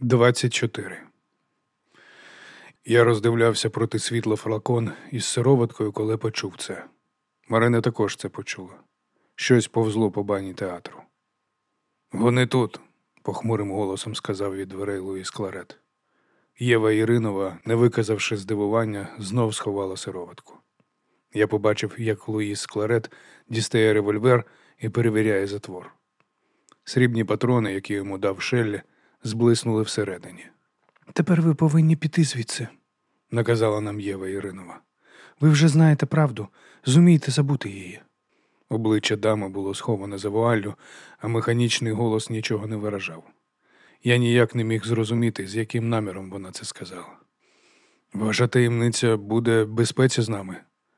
24. Я роздивлявся проти світла флакон із сироваткою, коли почув це. Марина також це почула. Щось повзло по бані театру. Вони тут, похмурим голосом сказав від дверей Луїс Кларет. Єва Іринова, не виказавши здивування, знов сховала сироватку. Я побачив, як Луїс Кларет дістає револьвер і перевіряє затвор. Срібні патрони, які йому дав Шеллі, зблиснули всередині. Тепер ви повинні піти звідси, наказала нам Єва Іринова. Ви вже знаєте правду, зумієте забути її. Обличчя дами було сховане за вуаллю, а механічний голос нічого не виражав. Я ніяк не міг зрозуміти, з яким наміром вона це сказала. Ваша таємниця буде в безпеці з нами,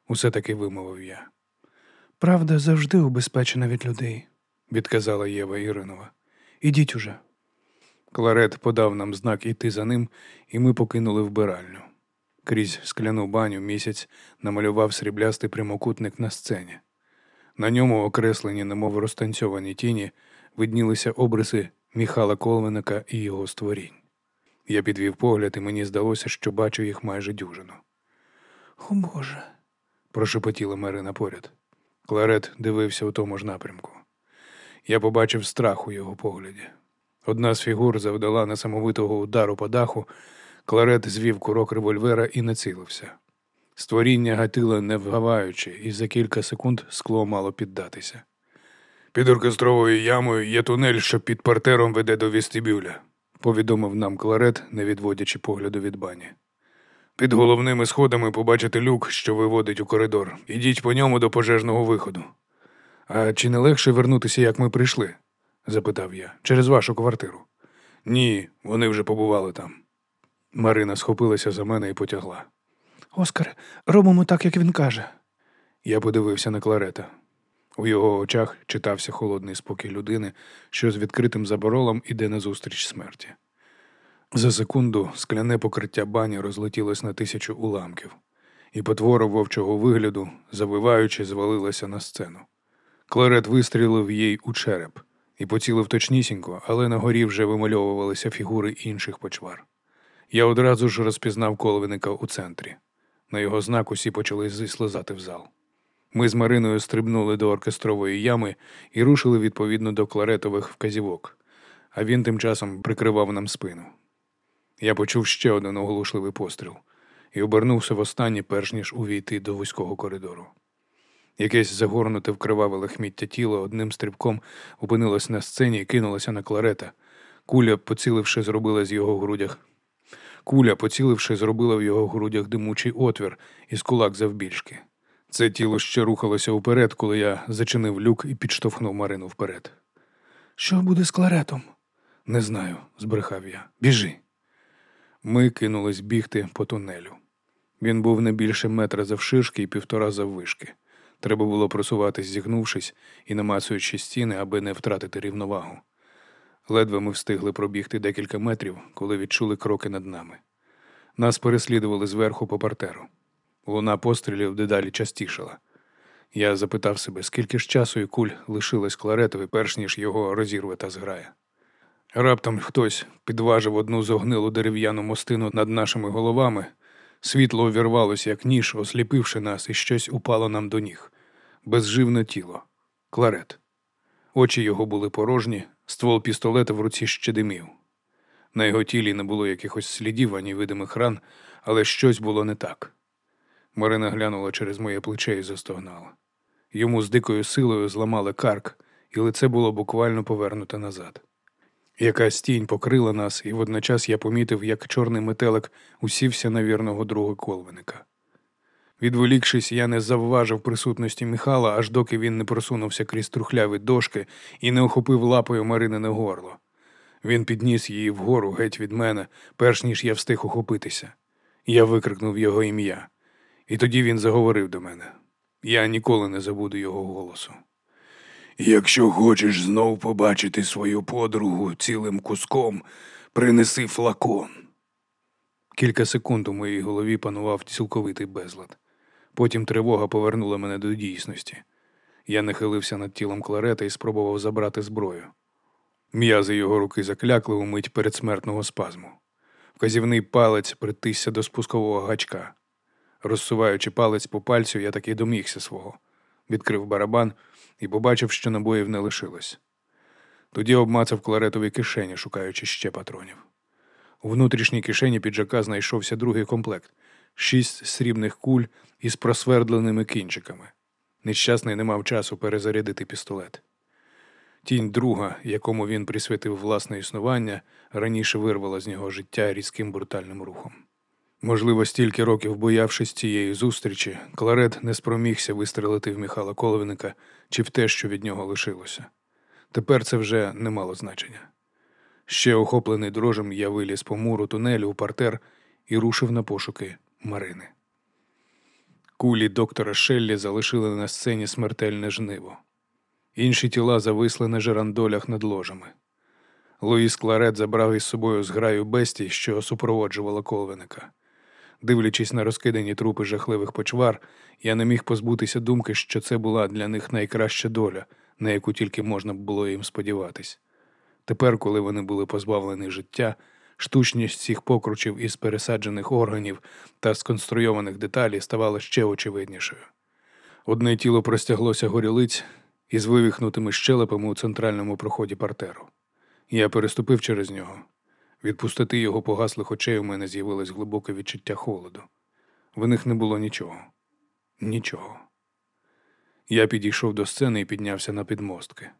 усе таки вимовив я. Правда завжди убезпечена від людей, відказала Єва Іринова. Ідіть уже. Кларет подав нам знак іти за ним, і ми покинули вбиральню. Крізь скляну баню місяць намалював сріблястий прямокутник на сцені. На ньому, окреслені, немов розтанцьовані тіні, виднілися обриси Міхала Колвеника і його створінь. Я підвів погляд, і мені здалося, що бачу їх майже дюжину. О Боже. прошепотіла Марина поряд. Кларет дивився у тому ж напрямку. Я побачив страх у його погляді. Одна з фігур завдала несамовитого удару по даху, кларет звів курок револьвера і націлився. Створіння гатило не вгаваючи, і за кілька секунд скло мало піддатися. Під оркестровою ямою є тунель, що під партером веде до вестибюля, повідомив нам кларет, не відводячи погляду від бані. Під головними сходами побачите люк, що виводить у коридор. Ідіть по ньому до пожежного виходу. А чи не легше вернутися, як ми прийшли? Запитав я, через вашу квартиру. Ні, вони вже побували там. Марина схопилася за мене і потягла. Оскар, робимо так, як він каже. Я подивився на кларета. У його очах читався холодний спокій людини, що з відкритим заборолом іде назустріч смерті. За секунду скляне покриття бані розлетілось на тисячу уламків, і потвора вовчого вигляду, завиваючи, звалилася на сцену. Кларет вистрілив їй у череп і поцілив точнісінько, але на горі вже вимальовувалися фігури інших почвар. Я одразу ж розпізнав коловника у центрі. На його знак усі почали зіслизати в зал. Ми з Мариною стрибнули до оркестрової ями і рушили відповідно до кларетових вказівок, а він тим часом прикривав нам спину. Я почув ще один оглушливий постріл і обернувся востаннє, перш ніж увійти до вузького коридору. Якесь загорнуте в криваве лахміття тіло одним стрибком опинилось на сцені і кинулося на кларета. Куля, поціливши, зробила з його грудях. Куля, поціливши, зробила в його грудях димучий отвір із кулак завбільшки. Це тіло ще рухалося вперед, коли я зачинив люк і підштовхнув Марину вперед. Що буде з кларетом? Не знаю, збрехав я. Біжи. Ми кинулись бігти по тунелю. Він був не більше метра завширшки і півтора заввишки. Треба було просуватись, зігнувшись і намацуючи стіни, аби не втратити рівновагу. Ледве ми встигли пробігти декілька метрів, коли відчули кроки над нами. Нас переслідували зверху по партеру. Луна пострілів дедалі частішала. Я запитав себе, скільки ж часу і куль лишилось кларетові, перш ніж його розірве та зграє. Раптом хтось підважив одну зогнилу дерев'яну мостину над нашими головами. Світло увірвалося, як ніж, осліпивши нас, і щось упало нам до ніг. Безживне тіло. Кларет. Очі його були порожні, ствол пістолета в руці ще димів. На його тілі не було якихось слідів ані видимих ран, але щось було не так. Марина глянула через моє плече і застогнала. Йому з дикою силою зламали карк, і лице було буквально повернуте назад. Якась тінь покрила нас, і водночас я помітив, як чорний метелик усівся на вірного друга колвеника. Відволікшись, я не завважив присутності Михала, аж доки він не просунувся крізь трухляві дошки і не охопив лапою Маринине горло. Він підніс її вгору геть від мене, перш ніж я встиг охопитися. Я викрикнув його ім'я, і тоді він заговорив до мене. Я ніколи не забуду його голосу. Якщо хочеш знов побачити свою подругу цілим куском, принеси флакон. Кілька секунд у моїй голові панував цілковитий безлад. Потім тривога повернула мене до дійсності. Я нахилився над тілом кларета і спробував забрати зброю. М'язи його руки заклякли у мить передсмертного спазму. Вказівний палець притисся до спускового гачка. Розсуваючи палець по пальцю, я таки домігся свого, відкрив барабан і побачив, що набоїв не лишилось. Тоді обмацав кларетові кишені, шукаючи ще патронів. У внутрішній кишені піджака знайшовся другий комплект шість срібних куль із просвердленими кінчиками. Нещасний не мав часу перезарядити пістолет. Тінь друга, якому він присвятив власне існування, раніше вирвала з нього життя різким брутальним рухом. Можливо, стільки років боявшись цієї зустрічі, Кларет не спромігся вистрелити в Михайла Коловника чи в те, що від нього лишилося. Тепер це вже не мало значення. Ще охоплений дрожем, я виліз по муру тунелю у партер і рушив на пошуки Марини. Кулі доктора Шеллі залишили на сцені смертельне жниво. Інші тіла зависли на жерандолях над ложами. Луїс Кларет забрав із собою зграю бестій, що супроводжувала колвеника. Дивлячись на розкидані трупи жахливих почвар, я не міг позбутися думки, що це була для них найкраща доля, на яку тільки можна було їм сподіватись. Тепер, коли вони були позбавлені життя, штучність цих покручів із пересаджених органів та сконструйованих деталей ставала ще очевиднішою. Одне тіло простяглося горілиць із вивіхнутими щелепами у центральному проході партеру. Я переступив через нього. Відпустити його погаслих очей у мене з'явилось глибоке відчуття холоду. В них не було нічого. Нічого. Я підійшов до сцени і піднявся на підмостки.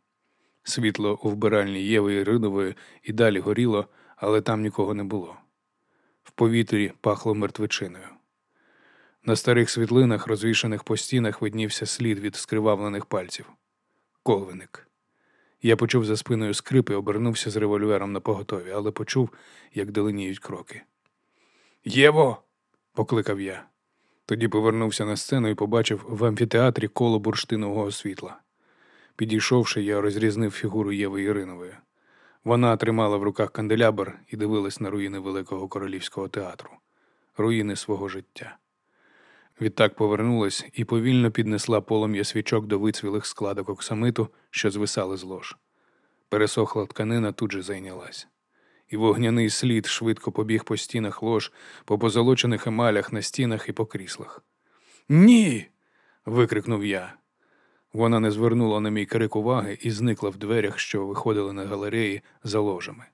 Світло у вбиральні Єви Іридової і далі горіло, але там нікого не було. В повітрі пахло мертвичиною. На старих світлинах, розвішаних по стінах, виднівся слід від скривавлених пальців. Колвиник. Я почув за спиною скрип і обернувся з револьвером на поготові, але почув, як даленіють кроки. Єво. покликав я. Тоді повернувся на сцену і побачив в амфітеатрі коло бурштинового світла. Підійшовши, я розрізнив фігуру Єви Іринової. Вона тримала в руках канделябр і дивилась на руїни Великого Королівського театру, руїни свого життя. Відтак повернулась і повільно піднесла полум'я свічок до вицвілих складок оксамиту, що звисали з лож. Пересохла тканина тут же зайнялась. І вогняний слід швидко побіг по стінах лож, по позолочених емалях на стінах і по кріслах. Ні. викрикнув я. Вона не звернула на мій крик уваги і зникла в дверях, що виходили на галереї за ложами.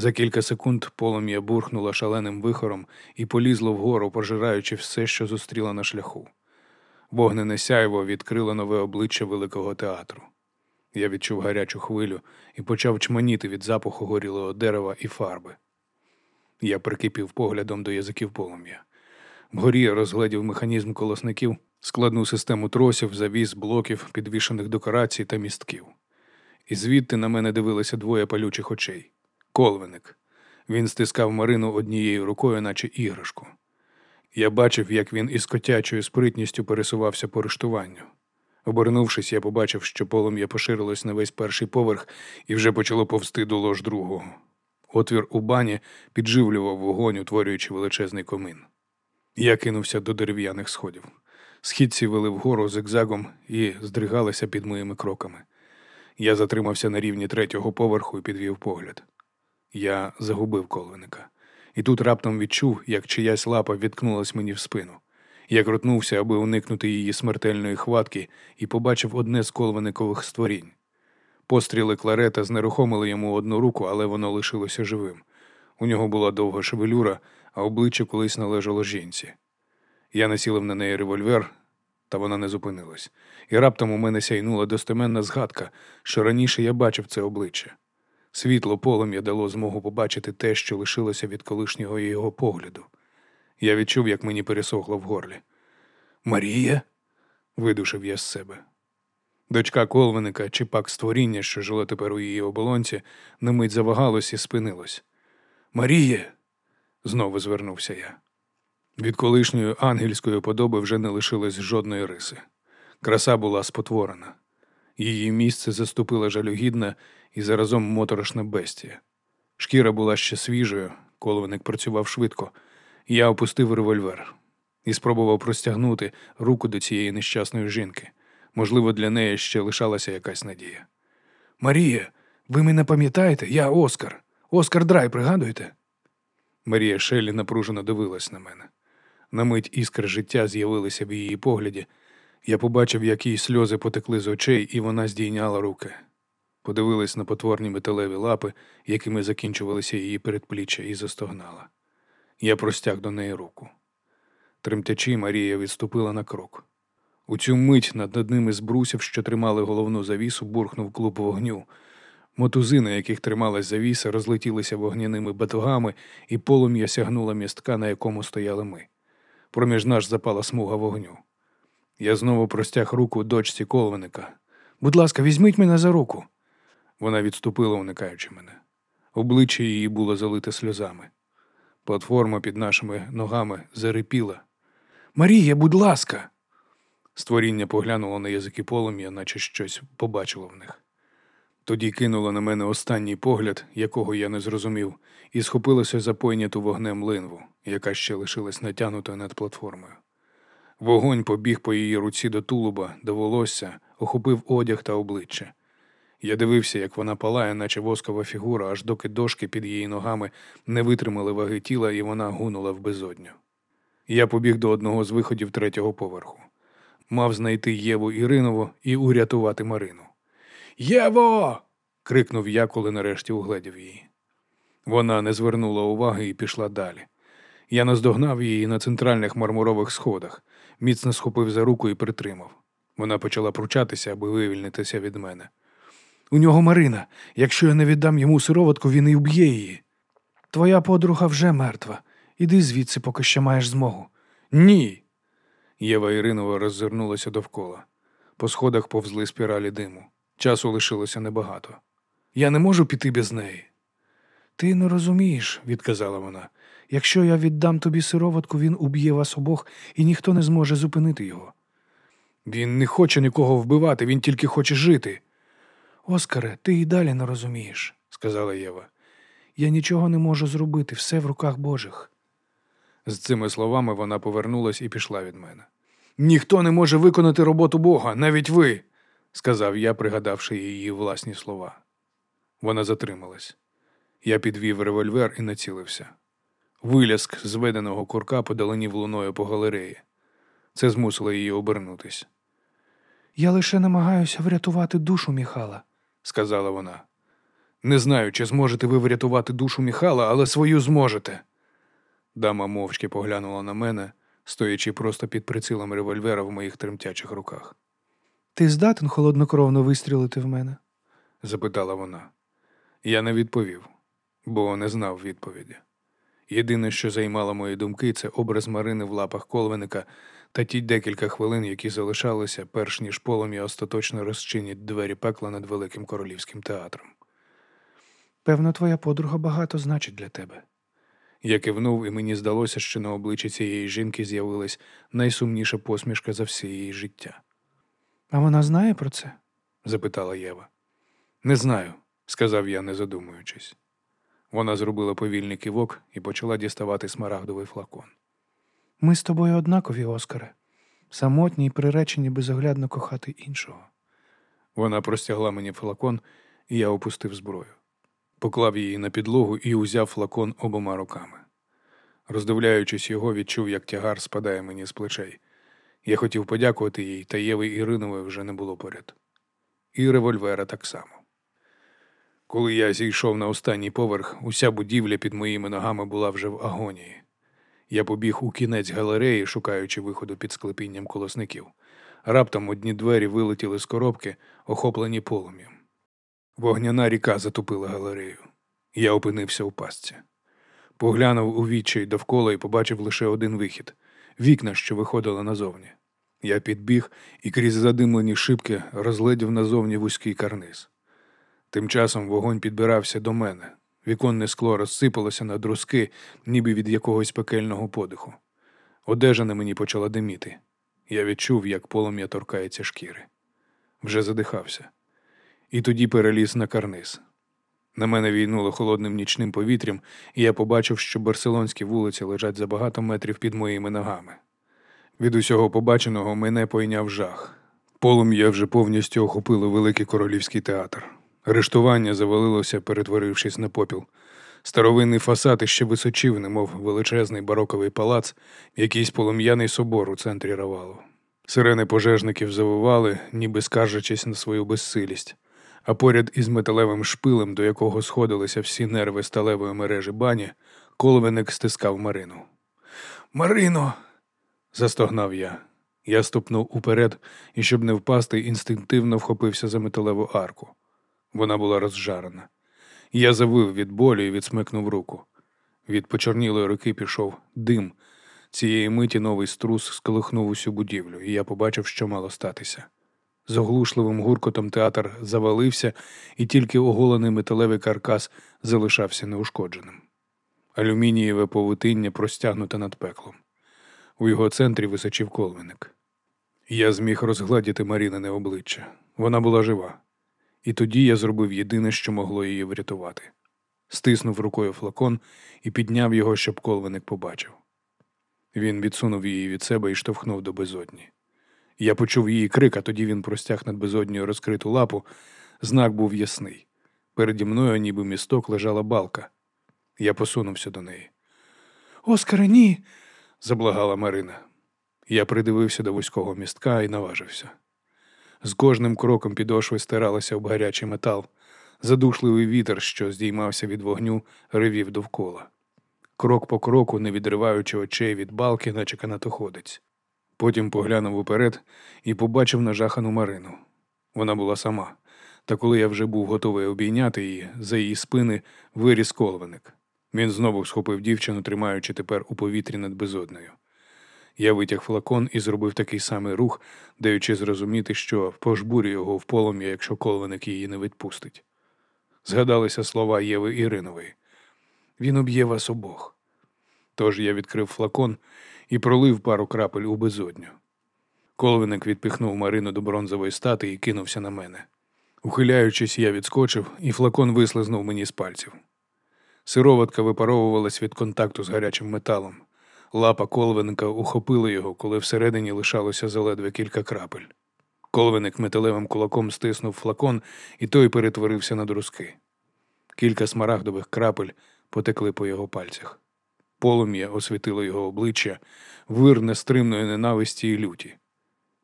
За кілька секунд полум'я бурхнуло шаленим вихором і полізло вгору, пожираючи все, що зустріла на шляху. Вогнене сяйво відкрило нове обличчя Великого театру. Я відчув гарячу хвилю і почав чманіти від запаху горілого дерева і фарби. Я прикипів поглядом до язиків полум'я. Вгорі розгледів механізм колосників, складну систему тросів, завіс, блоків, підвішених декорацій та містків. І звідти на мене дивилися двоє палючих очей. Колвиник. Він стискав Марину однією рукою, наче іграшку. Я бачив, як він із котячою спритністю пересувався по рештуванню. Обернувшись, я побачив, що полум'я поширилось на весь перший поверх і вже почало повсти до лож другого. Отвір у бані підживлював вогонь, утворюючи величезний комин. Я кинувся до дерев'яних сходів. Східці вели вгору зигзагом і здригалися під моїми кроками. Я затримався на рівні третього поверху і підвів погляд. Я загубив колвеника. І тут раптом відчув, як чиясь лапа відкнулась мені в спину. Я крутнувся, аби уникнути її смертельної хватки, і побачив одне з колвеникових створінь. Постріли кларета знерухомили йому одну руку, але воно лишилося живим. У нього була довга шевелюра, а обличчя колись належало жінці. Я насілив на неї револьвер, та вона не зупинилась. І раптом у мене сяйнула достеменна згадка, що раніше я бачив це обличчя. Світло полум'я дало змогу побачити те, що лишилося від колишнього його погляду. Я відчув, як мені пересохло в горлі. Марія? видушив я з себе. Дочка колвеника чи пак створіння, що жило тепер у її оболонці, на мить завагалось і спинилось. Маріє. знову звернувся я. Від колишньої ангельської подоби вже не лишилось жодної риси. Краса була спотворена. Її місце заступила жалюгідна і заразом моторошна бестія. Шкіра була ще свіжою, коловник працював швидко. Я опустив револьвер і спробував простягнути руку до цієї нещасної жінки. Можливо, для неї ще лишалася якась надія. Марія. Ви мене пам'ятаєте? Я Оскар. Оскар Драй, пригадуєте? Марія Шеллі напружено дивилась на мене. На мить іскри життя з'явилися в її погляді. Я побачив, як її сльози потекли з очей, і вона здійняла руки. Подивилась на потворні металеві лапи, якими закінчувалися її передпліччя, і застогнала. Я простяг до неї руку. Тремтячи, Марія відступила на крок. У цю мить над одним із брусів, що тримали головну завісу, бурхнув клуб вогню. Мотузи, на яких трималась завіса, розлетілися вогняними батугами, і полум'я сягнуло містка, на якому стояли ми. Проміж наш запала смуга вогню. Я знову простяг руку дочці колвеника. Будь ласка, візьміть мене за руку. Вона відступила, уникаючи мене. Обличчя її було залите сльозами. Платформа під нашими ногами зарипіла. Марія, будь ласка. Створіння поглянуло на язики полум'я, наче щось побачило в них. Тоді кинуло на мене останній погляд, якого я не зрозумів, і схопилося за пойняту вогнем линву, яка ще лишилась натягнутою над платформою. Вогонь побіг по її руці до тулуба, до волосся, охопив одяг та обличчя. Я дивився, як вона палає, наче воскова фігура, аж доки дошки під її ногами не витримали ваги тіла, і вона гунула в безодню. Я побіг до одного з виходів третього поверху. Мав знайти Єву Іринову і урятувати Марину. Єво. крикнув я, коли нарешті угледів її. Вона не звернула уваги і пішла далі. Я наздогнав її на центральних мармурових сходах, міцно схопив за руку і притримав. Вона почала пручатися, аби вивільнитися від мене. У нього Марина. Якщо я не віддам йому сироватку, він і вб'є її. Твоя подруга вже мертва. Іди звідси, поки ще маєш змогу. Ні. Єва Іринова роззирнулася довкола. По сходах повзли спіралі диму. Часу лишилося небагато. Я не можу піти без неї. Ти не розумієш, відказала вона. Якщо я віддам тобі сироватку, він уб'є вас обох, і ніхто не зможе зупинити його. Він не хоче нікого вбивати, він тільки хоче жити. Оскаре, ти і далі не розумієш, сказала Єва. Я нічого не можу зробити, все в руках Божих. З цими словами вона повернулась і пішла від мене. Ніхто не може виконати роботу Бога, навіть ви, сказав я, пригадавши її власні слова. Вона затрималась. Я підвів револьвер і націлився. Виляск зведеного курка подаленів луною по галереї. Це змусило її обернутись. Я лише намагаюся врятувати душу Міхала, сказала вона. Не знаю, чи зможете ви врятувати душу Міхала, але свою зможете. Дама мовчки поглянула на мене, стоячи просто під прицілом револьвера в моїх тремтячих руках. Ти здатен холоднокровно вистрілити в мене? запитала вона. Я не відповів, бо не знав відповіді. Єдине, що займало мої думки, це образ Марини в лапах колвеника та ті декілька хвилин, які залишалися, перш ніж полум'я остаточно розчинять двері пекла над великим королівським театром. Певно, твоя подруга багато значить для тебе. Я кивнув, і мені здалося, що на обличчі цієї жінки з'явилась найсумніша посмішка за все її життя. А вона знає про це? запитала Єва. Не знаю, сказав я, не задумуючись. Вона зробила повільний кивок і почала діставати смарагдовий флакон. Ми з тобою однакові, Оскаре, самотні й приречені безоглядно кохати іншого. Вона простягла мені флакон, і я опустив зброю. Поклав її на підлогу і узяв флакон обома руками. Роздивляючись його, відчув, як тягар спадає мені з плечей. Я хотів подякувати їй, та Єви Іринової вже не було поряд. І револьвера так само. Коли я зійшов на останній поверх, уся будівля під моїми ногами була вже в агонії. Я побіг у кінець галереї, шукаючи виходу під склепінням колосників. Раптом одні двері вилетіли з коробки, охоплені полум'ям. Вогняна ріка затопила галерею. Я опинився у пастці. Поглянув у відчай довкола і побачив лише один вихід вікна, що виходили назовні. Я підбіг і крізь задимлені шибки розгледів назовні вузький карниз. Тим часом вогонь підбирався до мене. Віконне скло розсипалося на друзки, ніби від якогось пекельного подиху. Одежа на мені почала диміти. Я відчув, як полум'я торкається шкіри. Вже задихався. І тоді переліз на карниз. На мене війнуло холодним нічним повітрям, і я побачив, що барселонські вулиці лежать за багато метрів під моїми ногами. Від усього побаченого мене пойняв жах. Полум'я вже повністю охопило великий королівський театр. Рештування завалилося, перетворившись на попіл. Старовинний фасад іще височив, немов величезний бароковий палац, якийсь полум'яний собор у центрі равалу. Сирени пожежників завивали, ніби скаржачись на свою безсилість, а поряд із металевим шпилем, до якого сходилися всі нерви сталевої мережі бані, коловиник стискав Марину. Марино. застогнав я. Я ступнув уперед і, щоб не впасти, інстинктивно вхопився за металеву арку. Вона була розжарена. Я завив від болю і відсмикнув руку. Від почорнілої руки пішов дим. Цієї миті новий струс сколихнув усю будівлю, і я побачив, що мало статися. З оглушливим гуркотом театр завалився, і тільки оголений металевий каркас залишався неушкодженим. Алюмінієве повутиння простягнуте над пеклом. У його центрі височив колвиник. Я зміг розгладіти Марінине обличчя. Вона була жива. І тоді я зробив єдине, що могло її врятувати. Стиснув рукою флакон і підняв його, щоб колвиник побачив. Він відсунув її від себе і штовхнув до безодні. Я почув її крик, а тоді він простяг над безодньою розкриту лапу. Знак був ясний. Переді мною, ніби місток, лежала балка. Я посунувся до неї. Оскаре, ні. заблагала Марина. Я придивився до вузького містка і наважився. З кожним кроком підошви стиралися об гарячий метал. Задушливий вітер, що здіймався від вогню, ревів довкола. Крок по кроку, не відриваючи очей від балки, наче канатоходець. Потім поглянув уперед і побачив нажахану Марину. Вона була сама. Та коли я вже був готовий обійняти її, за її спини виріс колвеник. Він знову схопив дівчину, тримаючи тепер у повітрі над безодною. Я витяг флакон і зробив такий самий рух, даючи зрозуміти, що пожбурю його в полум'я, якщо колвеник її не відпустить. Згадалися слова Єви Іринової. Він об'є вас обох. Тож я відкрив флакон і пролив пару крапель у безодню. Колвиник відпихнув Марину до бронзової стати і кинувся на мене. Ухиляючись, я відскочив, і флакон вислизнув мені з пальців. Сироватка випаровувалась від контакту з гарячим металом. Лапа колвеника ухопила його, коли всередині лишалося заледве кілька крапель. Колвеник металевим кулаком стиснув флакон, і той перетворився на друзки. Кілька смарагдових крапель потекли по його пальцях. Полум'я освітило його обличчя, вир нестримної ненависті і люті.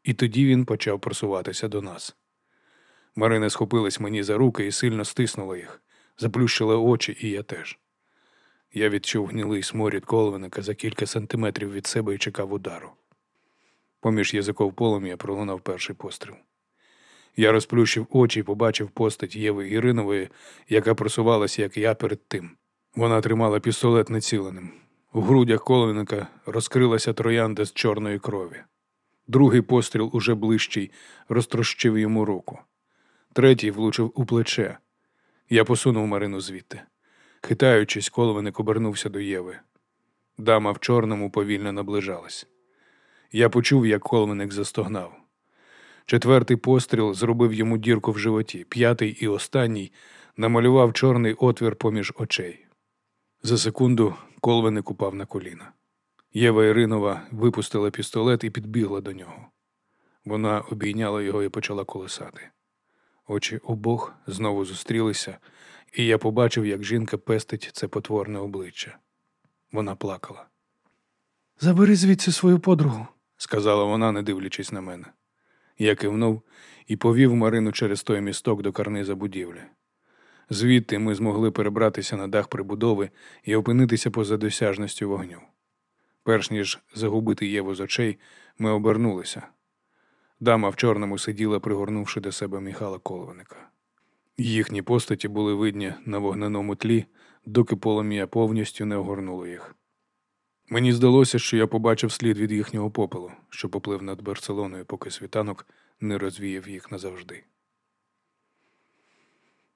І тоді він почав просуватися до нас. Марина схопилась мені за руки і сильно стиснула їх, заплющила очі, і я теж. Я відчув гнілий сморід колвеника за кілька сантиметрів від себе і чекав удару. Поміж язиков полум'я пролунав перший постріл. Я розплющив очі і побачив постать Єви Іринової, яка просувалася, як я перед тим. Вона тримала пістолет націленим. У грудях коловника розкрилася троянда з чорної крові. Другий постріл, уже ближчий, розтрощив йому руку. Третій влучив у плече. Я посунув Марину звідти. Хитаючись, коловник обернувся до Єви. Дама в чорному повільно наближалась. Я почув, як колменик застогнав. Четвертий постріл зробив йому дірку в животі, п'ятий і останній намалював чорний отвір поміж очей. За секунду колвеник упав на коліна. Єва Іринова випустила пістолет і підбігла до нього. Вона обійняла його і почала колесати. Очі обох знову зустрілися, і я побачив, як жінка пестить це потворне обличчя. Вона плакала. Забери звідси свою подругу, сказала вона, не дивлячись на мене. Я кивнув і повів Марину через той місток до карниза будівлі. Звідти ми змогли перебратися на дах прибудови і опинитися поза досяжністю вогню. Перш ніж загубити Єву з очей, ми обернулися. Дама в чорному сиділа, пригорнувши до себе Міхала Коловника. Їхні постаті були видні на вогненому тлі, доки полум'я повністю не огорнуло їх. Мені здалося, що я побачив слід від їхнього попелу, що поплив над Барселоною, поки світанок не розвіяв їх назавжди.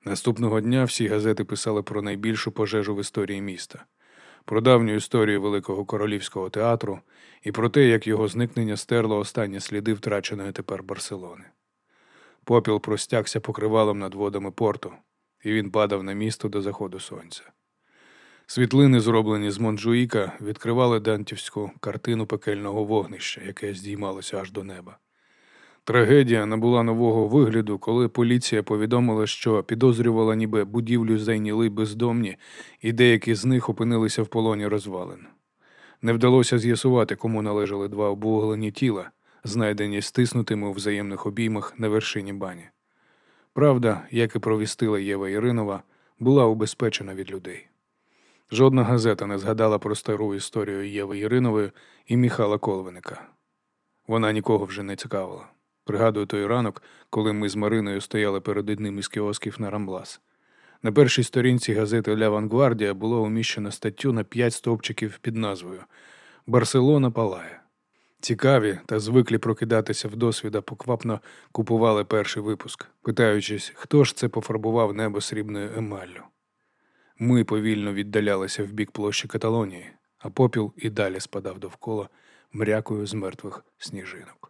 Наступного дня всі газети писали про найбільшу пожежу в історії міста, про давню історію Великого Королівського театру і про те, як його зникнення стерло останні сліди втраченої тепер Барселони. Попіл простягся покривалом над водами порту, і він падав на місто до заходу сонця. Світлини, зроблені з Монджуїка, відкривали дантівську картину пекельного вогнища, яке здіймалося аж до неба. Трагедія набула нового вигляду, коли поліція повідомила, що підозрювала, ніби будівлю зайняли бездомні, і деякі з них опинилися в полоні розвалин. Не вдалося з'ясувати, кому належали два обуглені тіла, знайдені стиснутими у взаємних обіймах на вершині бані. Правда, як і провістила Єва Іринова, була убезпечена від людей. Жодна газета не згадала про стару історію Єви Іринової і Міхала Колвиника. Вона нікого вже не цікавила. Пригадую той ранок, коли ми з Мариною стояли перед одним із кіосків на Рамблас. На першій сторінці газети Ля Вангвардія було уміщено статтю на п'ять стовпчиків під назвою Барселона палає. Цікаві та звиклі прокидатися в досвіда поквапно купували перший випуск, питаючись, хто ж це пофарбував небо срібною емаллю. Ми повільно віддалялися в бік площі Каталонії, а попіл і далі спадав довкола мрякою з мертвих сніжинок.